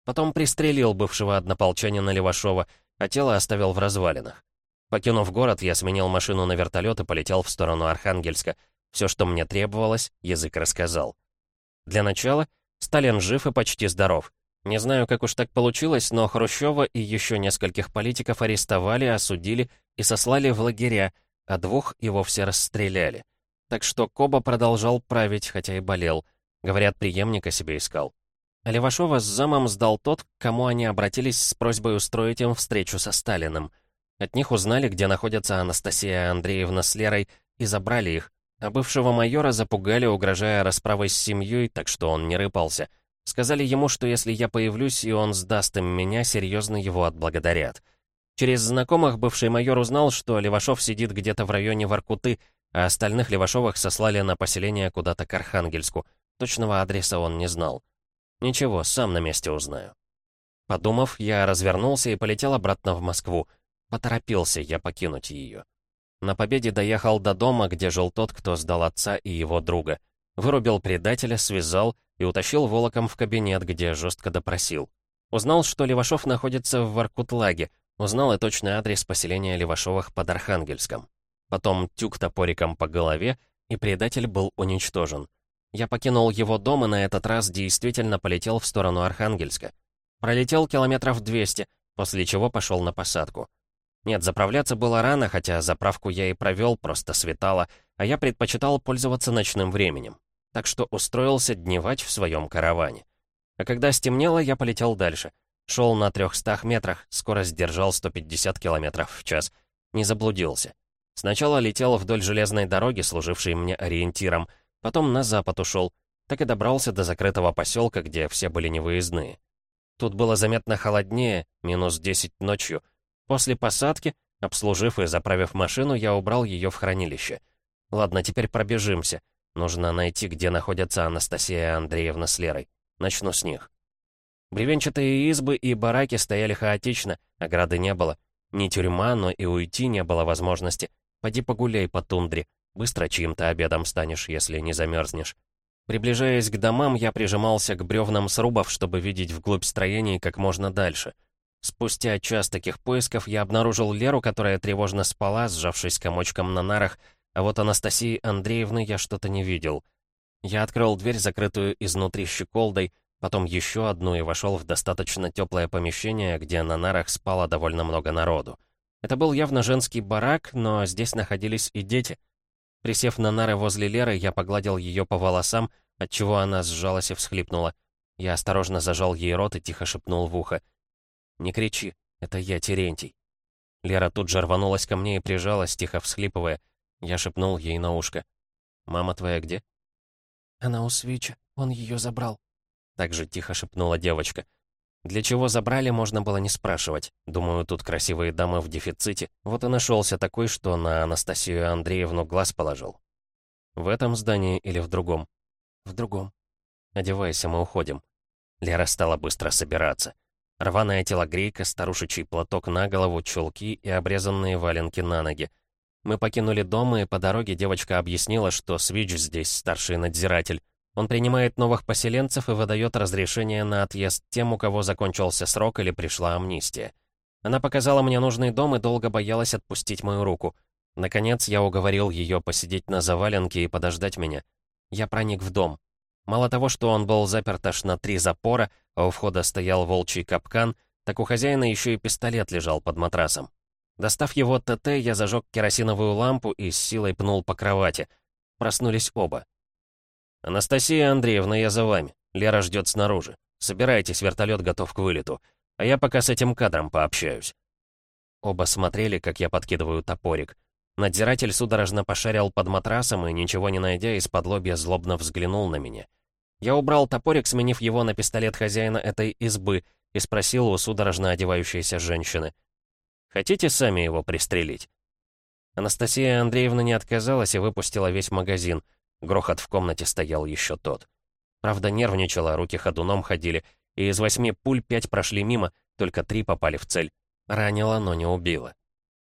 Потом пристрелил бывшего однополчанина Левашова, а тело оставил в развалинах. Покинув город, я сменил машину на вертолет и полетел в сторону Архангельска. Все, что мне требовалось, язык рассказал. Для начала, Сталин жив и почти здоров. Не знаю, как уж так получилось, но Хрущева и еще нескольких политиков арестовали, осудили и сослали в лагеря, а двух и вовсе расстреляли. Так что Коба продолжал править, хотя и болел. Говорят, преемника себе искал. Левашова с замом сдал тот, к кому они обратились с просьбой устроить им встречу со Сталиным. От них узнали, где находятся Анастасия Андреевна с Лерой, и забрали их, а бывшего майора запугали, угрожая расправой с семьей, так что он не рыпался. Сказали ему, что если я появлюсь и он сдаст им меня, серьезно его отблагодарят. Через знакомых бывший майор узнал, что Левашов сидит где-то в районе Воркуты, а остальных Левашовых сослали на поселение куда-то к Архангельску. Точного адреса он не знал. Ничего, сам на месте узнаю. Подумав, я развернулся и полетел обратно в Москву. Поторопился я покинуть ее. На победе доехал до дома, где жил тот, кто сдал отца и его друга. Вырубил предателя, связал и утащил волоком в кабинет, где жестко допросил. Узнал, что Левашов находится в Воркутлаге, узнал и точный адрес поселения Левашовых под Архангельском. Потом тюк топориком по голове, и предатель был уничтожен. Я покинул его дом и на этот раз действительно полетел в сторону Архангельска. Пролетел километров 200, после чего пошел на посадку. Нет, заправляться было рано, хотя заправку я и провел, просто светало, а я предпочитал пользоваться ночным временем. Так что устроился дневать в своем караване. А когда стемнело, я полетел дальше. Шел на 300 метрах, скорость держал 150 километров в час. Не заблудился. Сначала летел вдоль железной дороги, служившей мне ориентиром, потом на запад ушел, так и добрался до закрытого поселка, где все были невыездные. Тут было заметно холоднее, минус 10 ночью. После посадки, обслужив и заправив машину, я убрал ее в хранилище. Ладно, теперь пробежимся. Нужно найти, где находятся Анастасия Андреевна с Лерой. Начну с них. Бревенчатые избы и бараки стояли хаотично, ограды не было. Ни тюрьма, но и уйти не было возможности. Поди погуляй по тундре. Быстро чьим-то обедом станешь, если не замерзнешь. Приближаясь к домам, я прижимался к бревнам срубов, чтобы видеть вглубь строений как можно дальше. Спустя час таких поисков я обнаружил Леру, которая тревожно спала, сжавшись комочком на нарах, а вот Анастасии Андреевны я что-то не видел. Я открыл дверь, закрытую изнутри щеколдой, потом еще одну и вошел в достаточно теплое помещение, где на нарах спало довольно много народу. Это был явно женский барак, но здесь находились и дети. Присев на нары возле Леры, я погладил ее по волосам, отчего она сжалась и всхлипнула. Я осторожно зажал ей рот и тихо шепнул в ухо. «Не кричи, это я, Терентий». Лера тут же рванулась ко мне и прижалась, тихо всхлипывая. Я шепнул ей на ушко. «Мама твоя где?» «Она у Свича, он ее забрал», — так же тихо шепнула девочка. Для чего забрали, можно было не спрашивать. Думаю, тут красивые дамы в дефиците. Вот и нашелся такой, что на Анастасию Андреевну глаз положил. В этом здании или в другом? В другом. Одевайся, мы уходим. Лера стала быстро собираться. Рваная телогрейка, старушечий платок на голову, чулки и обрезанные валенки на ноги. Мы покинули дом, и по дороге девочка объяснила, что Свич здесь старший надзиратель. Он принимает новых поселенцев и выдает разрешение на отъезд тем, у кого закончился срок или пришла амнистия. Она показала мне нужный дом и долго боялась отпустить мою руку. Наконец, я уговорил ее посидеть на заваленке и подождать меня. Я проник в дом. Мало того, что он был заперт аж на три запора, а у входа стоял волчий капкан, так у хозяина еще и пистолет лежал под матрасом. Достав его ТТ, я зажег керосиновую лампу и с силой пнул по кровати. Проснулись оба. «Анастасия Андреевна, я за вами. Лера ждет снаружи. Собирайтесь, вертолет готов к вылету. А я пока с этим кадром пообщаюсь». Оба смотрели, как я подкидываю топорик. Надзиратель судорожно пошарил под матрасом и, ничего не найдя, из-под лобья злобно взглянул на меня. Я убрал топорик, сменив его на пистолет хозяина этой избы, и спросил у судорожно одевающейся женщины. «Хотите сами его пристрелить?» Анастасия Андреевна не отказалась и выпустила весь магазин — Грохот в комнате стоял еще тот. Правда, нервничала, руки ходуном ходили, и из восьми пуль пять прошли мимо, только три попали в цель. Ранила, но не убила.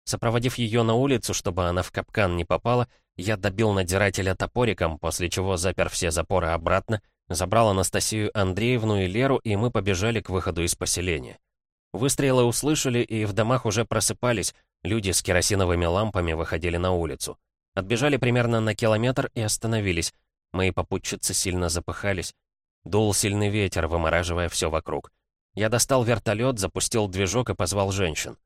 Сопроводив ее на улицу, чтобы она в капкан не попала, я добил надзирателя топориком, после чего запер все запоры обратно, забрал Анастасию Андреевну и Леру, и мы побежали к выходу из поселения. Выстрелы услышали, и в домах уже просыпались, люди с керосиновыми лампами выходили на улицу. Отбежали примерно на километр и остановились. Мои попутчицы сильно запыхались. Дул сильный ветер, вымораживая все вокруг. Я достал вертолет, запустил движок и позвал женщин.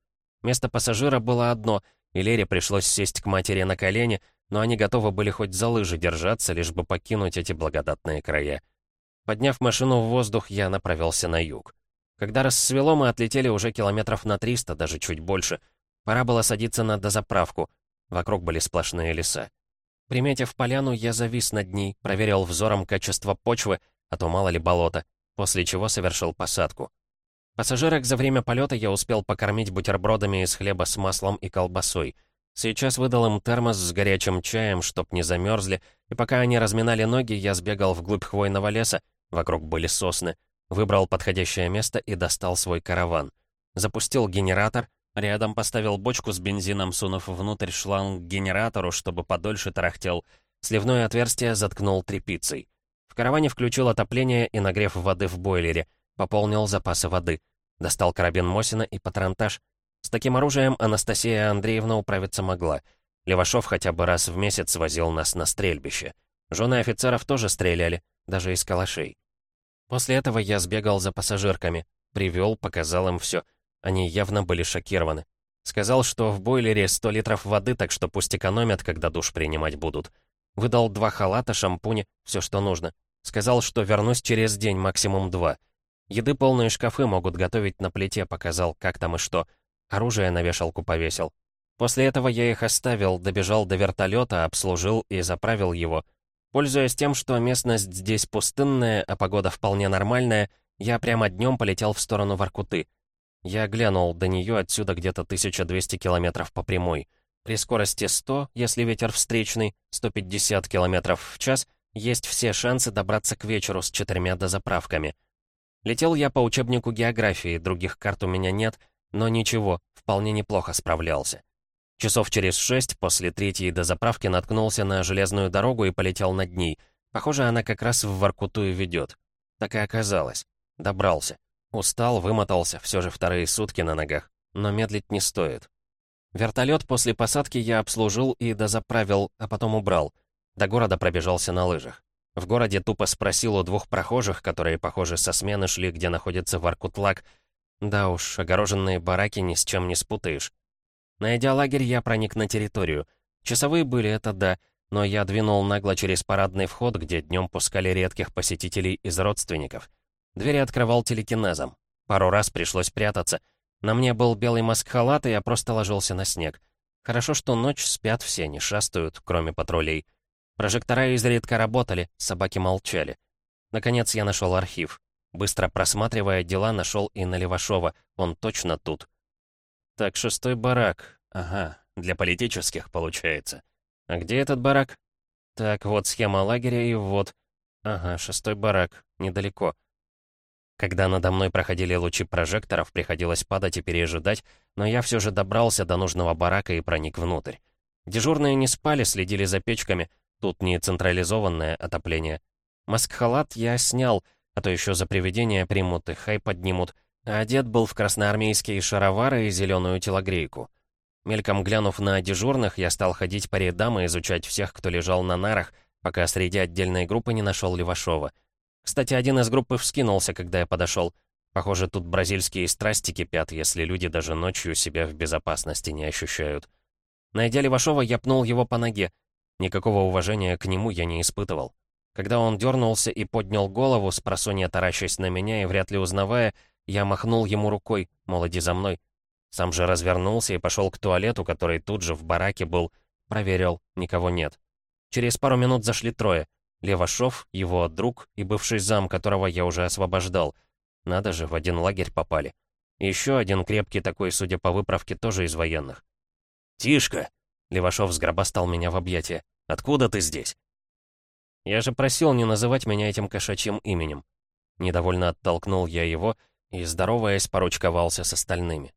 Место пассажира было одно, и Лере пришлось сесть к матери на колени, но они готовы были хоть за лыжи держаться, лишь бы покинуть эти благодатные края. Подняв машину в воздух, я направился на юг. Когда рассвело, мы отлетели уже километров на 300, даже чуть больше. Пора было садиться на дозаправку. Вокруг были сплошные леса. Приметив поляну, я завис над ней, проверил взором качество почвы, а то мало ли болото, после чего совершил посадку. Пассажирок за время полета я успел покормить бутербродами из хлеба с маслом и колбасой. Сейчас выдал им термос с горячим чаем, чтоб не замерзли, и пока они разминали ноги, я сбегал вглубь хвойного леса, вокруг были сосны, выбрал подходящее место и достал свой караван. Запустил генератор, Рядом поставил бочку с бензином, сунув внутрь шланг к генератору, чтобы подольше тарахтел. Сливное отверстие заткнул тряпицей. В караване включил отопление и нагрев воды в бойлере. Пополнил запасы воды. Достал карабин Мосина и патронтаж. С таким оружием Анастасия Андреевна управиться могла. Левашов хотя бы раз в месяц возил нас на стрельбище. Жены офицеров тоже стреляли, даже из калашей. После этого я сбегал за пассажирками, привел, показал им все. Они явно были шокированы. Сказал, что в бойлере 100 литров воды, так что пусть экономят, когда душ принимать будут. Выдал два халата, шампуни, все, что нужно. Сказал, что вернусь через день, максимум два. Еды полные шкафы могут готовить на плите, показал, как там и что. Оружие на вешалку повесил. После этого я их оставил, добежал до вертолета, обслужил и заправил его. Пользуясь тем, что местность здесь пустынная, а погода вполне нормальная, я прямо днем полетел в сторону Воркуты. Я глянул, до нее отсюда где-то 1200 километров по прямой. При скорости 100, если ветер встречный, 150 километров в час, есть все шансы добраться к вечеру с четырьмя дозаправками. Летел я по учебнику географии, других карт у меня нет, но ничего, вполне неплохо справлялся. Часов через шесть после третьей дозаправки наткнулся на железную дорогу и полетел над ней. Похоже, она как раз в Воркуту и ведет. Так и оказалось. Добрался. Устал, вымотался, все же вторые сутки на ногах. Но медлить не стоит. Вертолет после посадки я обслужил и дозаправил, а потом убрал. До города пробежался на лыжах. В городе тупо спросил у двух прохожих, которые, похоже, со смены шли, где находится Воркутлак. Да уж, огороженные бараки ни с чем не спутаешь. Найдя лагерь, я проник на территорию. Часовые были, это да, но я двинул нагло через парадный вход, где днем пускали редких посетителей из родственников. Двери открывал телекинезом. Пару раз пришлось прятаться. На мне был белый маск-халат, и я просто ложился на снег. Хорошо, что ночь спят все, не шастают, кроме патрулей. Прожектора изредка работали, собаки молчали. Наконец я нашел архив. Быстро просматривая дела, нашел и на Левашова. Он точно тут. Так, шестой барак. Ага, для политических получается. А где этот барак? Так, вот схема лагеря и вот. Ага, шестой барак. Недалеко. Когда надо мной проходили лучи прожекторов, приходилось падать и пережидать, но я все же добрался до нужного барака и проник внутрь. Дежурные не спали, следили за печками, Тут не централизованное отопление. Маск-халат я снял, а то еще за привидения примут и хай поднимут, одет был в красноармейские шаровары и зеленую телогрейку. Мельком глянув на дежурных, я стал ходить по рядам и изучать всех, кто лежал на нарах, пока среди отдельной группы не нашел Левашова. Кстати, один из группы вскинулся, когда я подошел. Похоже, тут бразильские страсти кипят, если люди даже ночью себя в безопасности не ощущают. Найдя Левашова, я пнул его по ноге, Никакого уважения к нему я не испытывал. Когда он дернулся и поднял голову, с просонья таращась на меня и вряд ли узнавая, я махнул ему рукой, мол, иди за мной. Сам же развернулся и пошел к туалету, который тут же в бараке был. Проверил, никого нет. Через пару минут зашли трое. Левашов, его друг и бывший зам, которого я уже освобождал. Надо же, в один лагерь попали. Еще один крепкий такой, судя по выправке, тоже из военных. «Тишка!» Левашов сгробастал меня в объятия. «Откуда ты здесь?» «Я же просил не называть меня этим кошачьим именем». Недовольно оттолкнул я его и, здороваясь, поручковался с остальными.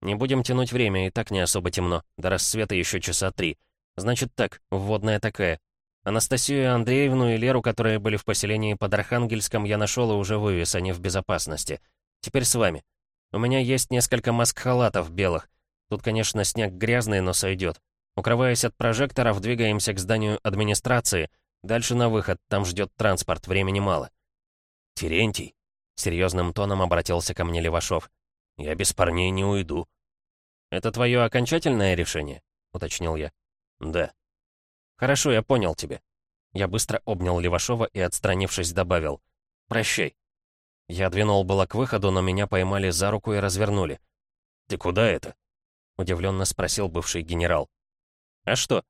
«Не будем тянуть время, и так не особо темно. До рассвета еще часа три. Значит так, вводная такая. Анастасию Андреевну и Леру, которые были в поселении под Архангельском, я нашел и уже вывез, они в безопасности. Теперь с вами. У меня есть несколько маск-халатов белых. Тут, конечно, снег грязный, но сойдет. Укрываясь от прожекторов, двигаемся к зданию администрации. Дальше на выход, там ждет транспорт, времени мало. «Терентий», — серьезным тоном обратился ко мне Левашов. «Я без парней не уйду». «Это твое окончательное решение?» — уточнил я. «Да». «Хорошо, я понял тебя». Я быстро обнял Левашова и, отстранившись, добавил. «Прощай». Я двинул было к выходу, но меня поймали за руку и развернули. «Ты куда это?» — удивленно спросил бывший генерал. «А что?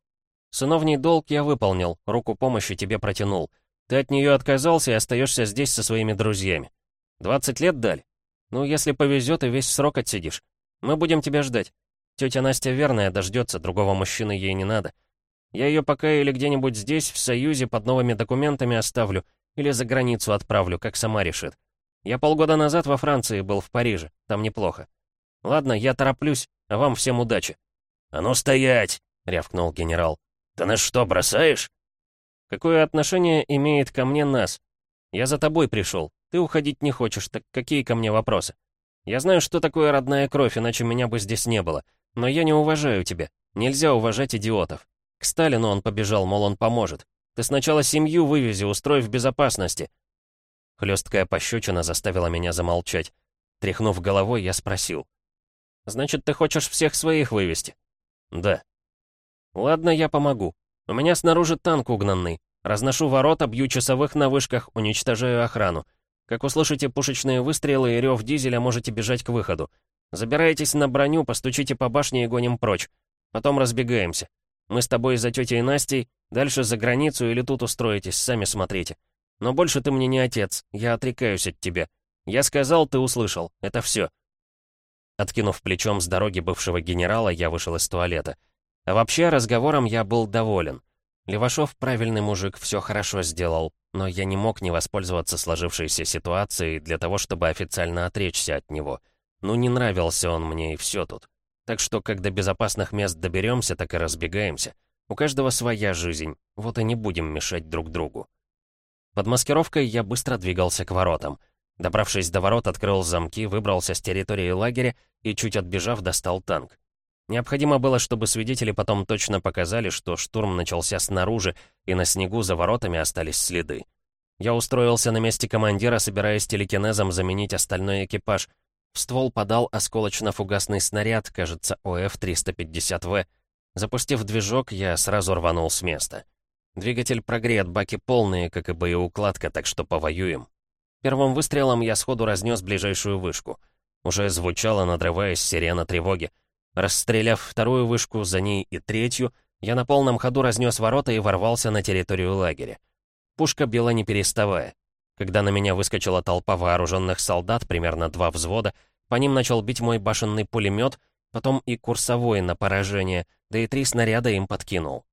Сыновний долг я выполнил, руку помощи тебе протянул. Ты от нее отказался и остаешься здесь со своими друзьями. 20 лет дали? Ну, если повезет, и весь срок отсидишь. Мы будем тебя ждать. Тетя Настя верная, дождется, другого мужчины ей не надо. Я ее пока или где-нибудь здесь, в Союзе, под новыми документами оставлю, или за границу отправлю, как сама решит. Я полгода назад во Франции был, в Париже, там неплохо. Ладно, я тороплюсь, а вам всем удачи. «А ну стоять!» — рявкнул генерал. «Ты нас что, бросаешь?» «Какое отношение имеет ко мне нас? Я за тобой пришел. Ты уходить не хочешь, так какие ко мне вопросы?» Я знаю, что такое родная кровь, иначе меня бы здесь не было. Но я не уважаю тебя. Нельзя уважать идиотов. К Сталину он побежал, мол, он поможет. Ты сначала семью вывези, устрой в безопасности». Хлесткая пощечина заставила меня замолчать. Тряхнув головой, я спросил. «Значит, ты хочешь всех своих вывести?» «Да». «Ладно, я помогу. У меня снаружи танк угнанный. Разношу ворота, бью часовых на вышках, уничтожаю охрану. Как услышите пушечные выстрелы и рев дизеля, можете бежать к выходу. Забирайтесь на броню, постучите по башне и гоним прочь. Потом разбегаемся. Мы с тобой за тетей Настей, дальше за границу или тут устроитесь, сами смотрите. Но больше ты мне не отец, я отрекаюсь от тебя. Я сказал, ты услышал, это все. Откинув плечом с дороги бывшего генерала, я вышел из туалета. А вообще, разговором я был доволен. Левашов правильный мужик, все хорошо сделал, но я не мог не воспользоваться сложившейся ситуацией для того, чтобы официально отречься от него. Ну, не нравился он мне, и все тут. Так что, когда безопасных мест доберемся, так и разбегаемся. У каждого своя жизнь, вот и не будем мешать друг другу. Под маскировкой я быстро двигался к воротам. Добравшись до ворот, открыл замки, выбрался с территории лагеря и, чуть отбежав, достал танк. Необходимо было, чтобы свидетели потом точно показали, что штурм начался снаружи, и на снегу за воротами остались следы. Я устроился на месте командира, собираясь телекинезом заменить остальной экипаж, в ствол подал осколочно-фугасный снаряд, кажется, ОФ-350В. Запустив движок, я сразу рванул с места. Двигатель прогрет, баки полные, как и боеукладка, так что повоюем. Первым выстрелом я сходу разнес ближайшую вышку. Уже звучала, надрываясь, сирена тревоги. Расстреляв вторую вышку, за ней и третью, я на полном ходу разнес ворота и ворвался на территорию лагеря. Пушка била не переставая. Когда на меня выскочила толпа вооруженных солдат, примерно два взвода, по ним начал бить мой башенный пулемет, потом и курсовой на поражение, да и три снаряда им подкинул.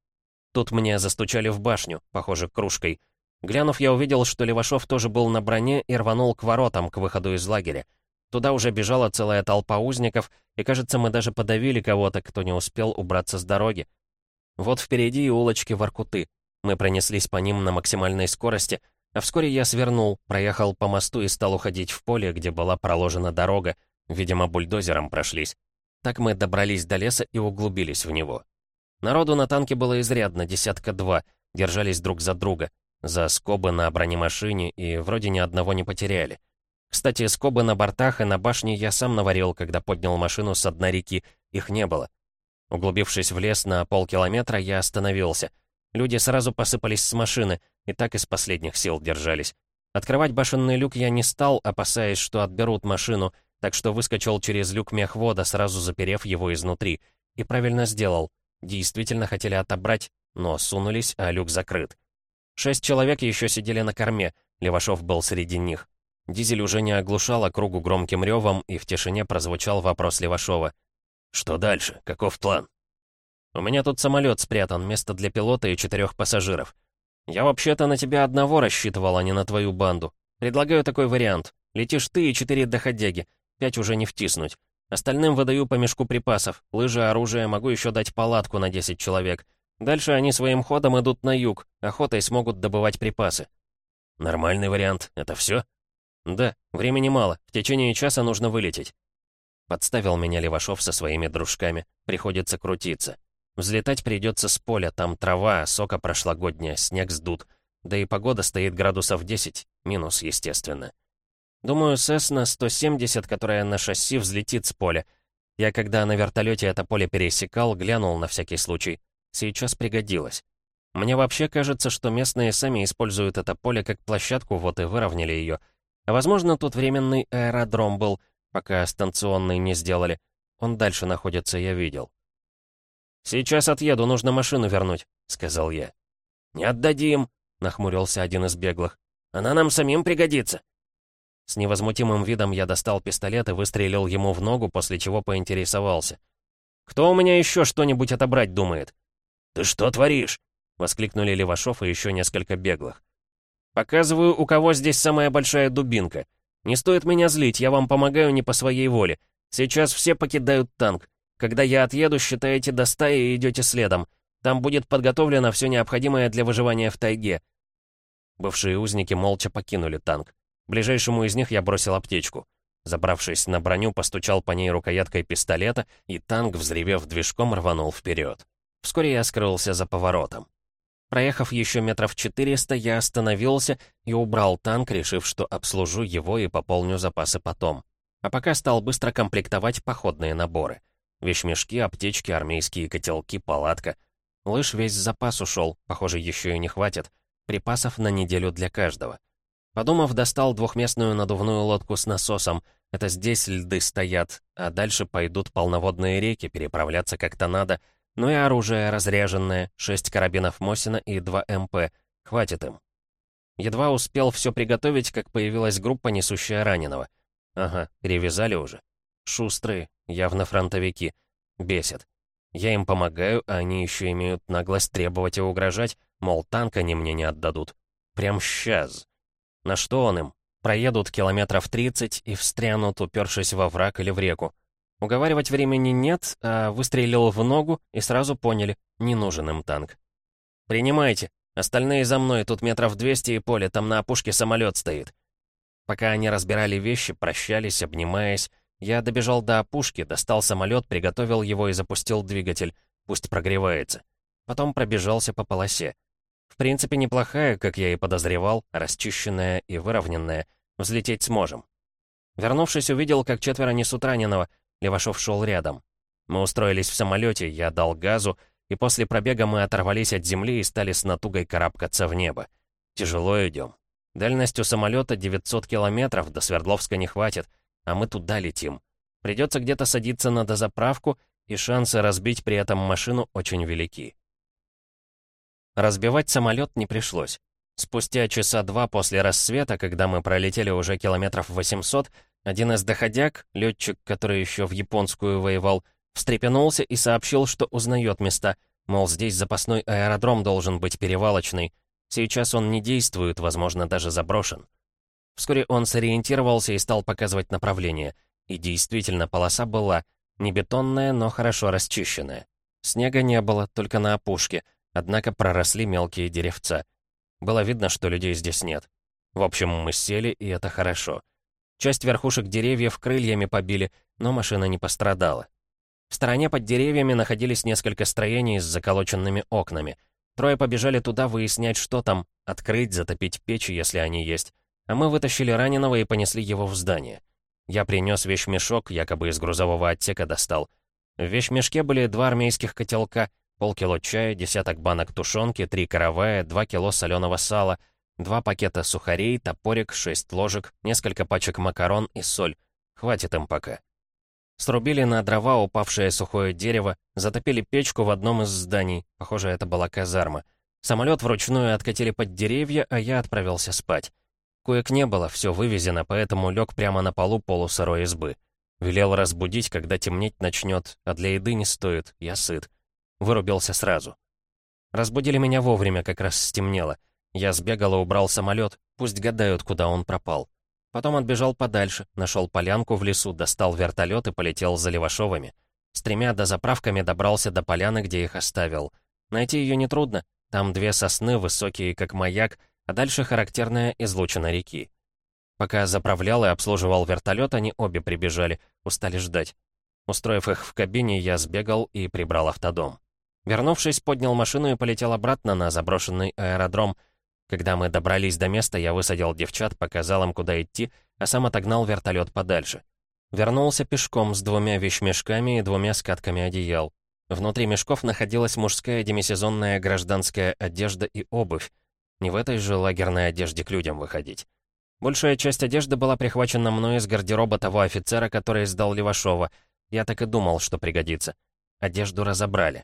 Тут мне застучали в башню, похоже, кружкой. Глянув, я увидел, что Левашов тоже был на броне и рванул к воротам, к выходу из лагеря. Туда уже бежала целая толпа узников, и, кажется, мы даже подавили кого-то, кто не успел убраться с дороги. Вот впереди и улочки Воркуты. Мы пронеслись по ним на максимальной скорости, а вскоре я свернул, проехал по мосту и стал уходить в поле, где была проложена дорога. Видимо, бульдозером прошлись. Так мы добрались до леса и углубились в него. Народу на танке было изрядно, десятка-два, держались друг за друга, за скобы на бронемашине и вроде ни одного не потеряли. Кстати, скобы на бортах и на башне я сам наварил, когда поднял машину с дна реки, их не было. Углубившись в лес на полкилометра, я остановился — Люди сразу посыпались с машины, и так из последних сил держались. Открывать башенный люк я не стал, опасаясь, что отберут машину, так что выскочил через люк мехвода, сразу заперев его изнутри. И правильно сделал. Действительно хотели отобрать, но сунулись, а люк закрыт. Шесть человек еще сидели на корме, Левашов был среди них. Дизель уже не оглушал округу громким ревом, и в тишине прозвучал вопрос Левашова. «Что дальше? Каков план?» У меня тут самолет спрятан, место для пилота и четырех пассажиров. Я вообще-то на тебя одного рассчитывал, а не на твою банду. Предлагаю такой вариант. Летишь ты и четыре доходяги. Пять уже не втиснуть. Остальным выдаю по мешку припасов. Лыжи, оружие, могу еще дать палатку на 10 человек. Дальше они своим ходом идут на юг, охотой смогут добывать припасы. Нормальный вариант. Это все? Да, времени мало. В течение часа нужно вылететь. Подставил меня Левашов со своими дружками. Приходится крутиться. Взлетать придется с поля, там трава, сока прошлогодняя, снег сдут. Да и погода стоит градусов 10, минус, естественно. Думаю, Сесна 170, которая на шасси, взлетит с поля. Я когда на вертолете это поле пересекал, глянул на всякий случай. Сейчас пригодилось. Мне вообще кажется, что местные сами используют это поле как площадку, вот и выровняли ее. А возможно, тут временный аэродром был, пока станционный не сделали. Он дальше находится, я видел. «Сейчас отъеду, нужно машину вернуть», — сказал я. «Не отдадим», — нахмурился один из беглых. «Она нам самим пригодится». С невозмутимым видом я достал пистолет и выстрелил ему в ногу, после чего поинтересовался. «Кто у меня еще что-нибудь отобрать думает?» «Ты что творишь?» — воскликнули Левашов и еще несколько беглых. «Показываю, у кого здесь самая большая дубинка. Не стоит меня злить, я вам помогаю не по своей воле. Сейчас все покидают танк. Когда я отъеду, считаете до стаи и идете следом. Там будет подготовлено все необходимое для выживания в тайге». Бывшие узники молча покинули танк. Ближайшему из них я бросил аптечку. Забравшись на броню, постучал по ней рукояткой пистолета, и танк, взревев движком, рванул вперед. Вскоре я скрылся за поворотом. Проехав еще метров 400, я остановился и убрал танк, решив, что обслужу его и пополню запасы потом. А пока стал быстро комплектовать походные наборы. Вещмешки, аптечки, армейские котелки, палатка. Лыж весь запас ушел, похоже, еще и не хватит. Припасов на неделю для каждого. Подумав, достал двухместную надувную лодку с насосом. Это здесь льды стоят, а дальше пойдут полноводные реки, переправляться как-то надо — ну и оружие разряженное, шесть карабинов Мосина и два МП. Хватит им. Едва успел все приготовить, как появилась группа, несущая раненого. Ага, перевязали уже. Шустрые, явно фронтовики. Бесит. Я им помогаю, а они еще имеют наглость требовать и угрожать, мол, танк они мне не отдадут. Прям сейчас. На что он им? Проедут километров 30 и встрянут, упершись во враг или в реку. Уговаривать времени нет, а выстрелил в ногу и сразу поняли, не нужен им танк. «Принимайте. Остальные за мной, тут метров 200 и поле, там на опушке самолет стоит». Пока они разбирали вещи, прощались, обнимаясь, я добежал до опушки, достал самолет, приготовил его и запустил двигатель. Пусть прогревается. Потом пробежался по полосе. В принципе, неплохая, как я и подозревал, расчищенная и выровненная. Взлететь сможем. Вернувшись, увидел, как четверо несут раненого — Левашов шел рядом. Мы устроились в самолете, я дал газу, и после пробега мы оторвались от земли и стали с натугой карабкаться в небо. Тяжело идем. Дальность у самолета 900 километров, до Свердловска не хватит, а мы туда летим. Придется где-то садиться на дозаправку, и шансы разбить при этом машину очень велики. Разбивать самолет не пришлось. Спустя часа два после рассвета, когда мы пролетели уже километров 800, один из доходяг, летчик, который еще в японскую воевал, встрепенулся и сообщил, что узнает места, мол, здесь запасной аэродром должен быть перевалочный. Сейчас он не действует, возможно, даже заброшен. Вскоре он сориентировался и стал показывать направление. И действительно, полоса была не бетонная, но хорошо расчищенная. Снега не было, только на опушке, однако проросли мелкие деревца. Было видно, что людей здесь нет. В общем, мы сели, и это хорошо. Часть верхушек деревьев крыльями побили, но машина не пострадала. В стороне под деревьями находились несколько строений с заколоченными окнами. Трое побежали туда выяснять, что там, открыть, затопить печи, если они есть. А мы вытащили раненого и понесли его в здание. Я принес вещмешок, якобы из грузового отсека достал. В вещмешке были два армейских котелка, полкило чая, десяток банок тушенки, три каравая, два кило соленого сала — Два пакета сухарей, топорик, шесть ложек, несколько пачек макарон и соль. Хватит им пока. Срубили на дрова упавшее сухое дерево, затопили печку в одном из зданий, похоже, это была казарма. Самолет вручную откатили под деревья, а я отправился спать. Коек не было, все вывезено, поэтому лег прямо на полу полусырой избы. Велел разбудить, когда темнеть начнет, а для еды не стоит, я сыт. Вырубился сразу. Разбудили меня вовремя, как раз стемнело. Я сбегал и убрал самолет, пусть гадают, куда он пропал. Потом отбежал подальше, нашел полянку в лесу, достал вертолет и полетел за Левашовыми. С тремя дозаправками добрался до поляны, где их оставил. Найти ее нетрудно. Там две сосны, высокие, как маяк, а дальше характерная излучина реки. Пока заправлял и обслуживал вертолет, они обе прибежали, устали ждать. Устроив их в кабине, я сбегал и прибрал автодом. Вернувшись, поднял машину и полетел обратно на заброшенный аэродром, когда мы добрались до места, я высадил девчат, показал им, куда идти, а сам отогнал вертолет подальше. Вернулся пешком с двумя вещмешками и двумя скатками одеял. Внутри мешков находилась мужская демисезонная гражданская одежда и обувь. Не в этой же лагерной одежде к людям выходить. Большая часть одежды была прихвачена мной из гардероба того офицера, который сдал Левашова. Я так и думал, что пригодится. Одежду разобрали.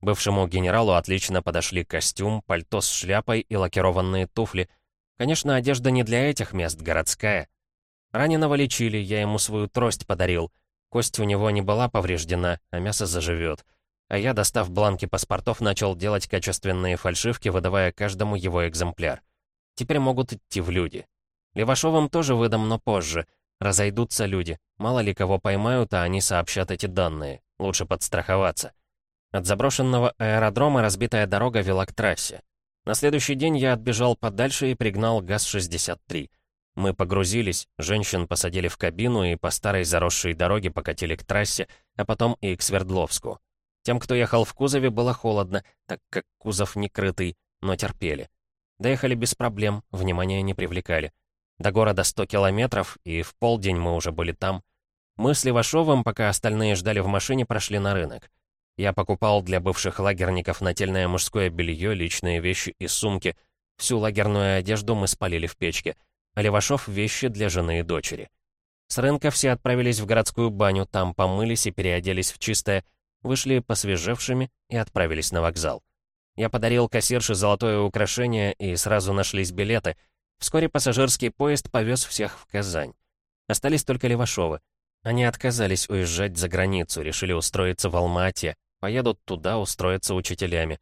Бывшему генералу отлично подошли костюм, пальто с шляпой и лакированные туфли. Конечно, одежда не для этих мест, городская. Раненого лечили, я ему свою трость подарил. Кость у него не была повреждена, а мясо заживет. А я, достав бланки паспортов, начал делать качественные фальшивки, выдавая каждому его экземпляр. Теперь могут идти в люди. Левашовым тоже выдам, но позже. Разойдутся люди. Мало ли кого поймают, а они сообщат эти данные. Лучше подстраховаться. От заброшенного аэродрома разбитая дорога вела к трассе. На следующий день я отбежал подальше и пригнал ГАЗ-63. Мы погрузились, женщин посадили в кабину и по старой заросшей дороге покатили к трассе, а потом и к Свердловску. Тем, кто ехал в кузове, было холодно, так как кузов не крытый, но терпели. Доехали без проблем, внимания не привлекали. До города 100 километров, и в полдень мы уже были там. Мы с Левашовым, пока остальные ждали в машине, прошли на рынок. Я покупал для бывших лагерников нательное мужское белье, личные вещи и сумки. Всю лагерную одежду мы спалили в печке — а Левашов — вещи для жены и дочери. С рынка все отправились в городскую баню, там помылись и переоделись в чистое, вышли посвежевшими и отправились на вокзал. Я подарил кассирше золотое украшение, и сразу нашлись билеты. Вскоре пассажирский поезд повез всех в Казань. Остались только Левашовы. Они отказались уезжать за границу, решили устроиться в Алма-Ате, поедут туда устроиться учителями.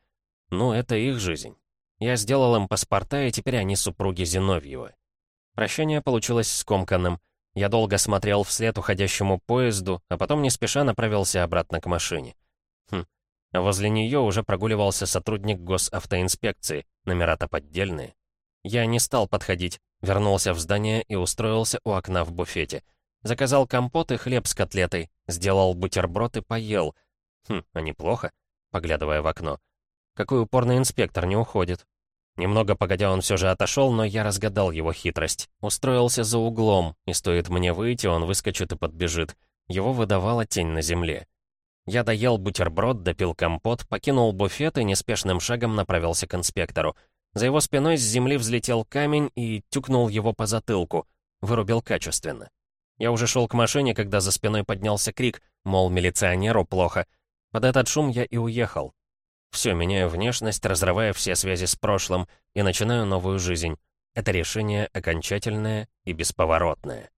Ну, это их жизнь. Я сделал им паспорта, и теперь они супруги Зиновьевы. Прощание получилось скомканным. Я долго смотрел вслед уходящему поезду, а потом не спеша направился обратно к машине. Хм, а возле нее уже прогуливался сотрудник госавтоинспекции, номера-то поддельные. Я не стал подходить, вернулся в здание и устроился у окна в буфете. Заказал компот и хлеб с котлетой, сделал бутерброд и поел. Хм, а неплохо, поглядывая в окно. Какой упорный инспектор не уходит. Немного погодя он все же отошел, но я разгадал его хитрость. Устроился за углом, и стоит мне выйти, он выскочит и подбежит. Его выдавала тень на земле. Я доел бутерброд, допил компот, покинул буфет и неспешным шагом направился к инспектору. За его спиной с земли взлетел камень и тюкнул его по затылку. Вырубил качественно. Я уже шел к машине, когда за спиной поднялся крик, мол, милиционеру плохо. Под этот шум я и уехал. Все, меняю внешность, разрывая все связи с прошлым и начинаю новую жизнь. Это решение окончательное и бесповоротное.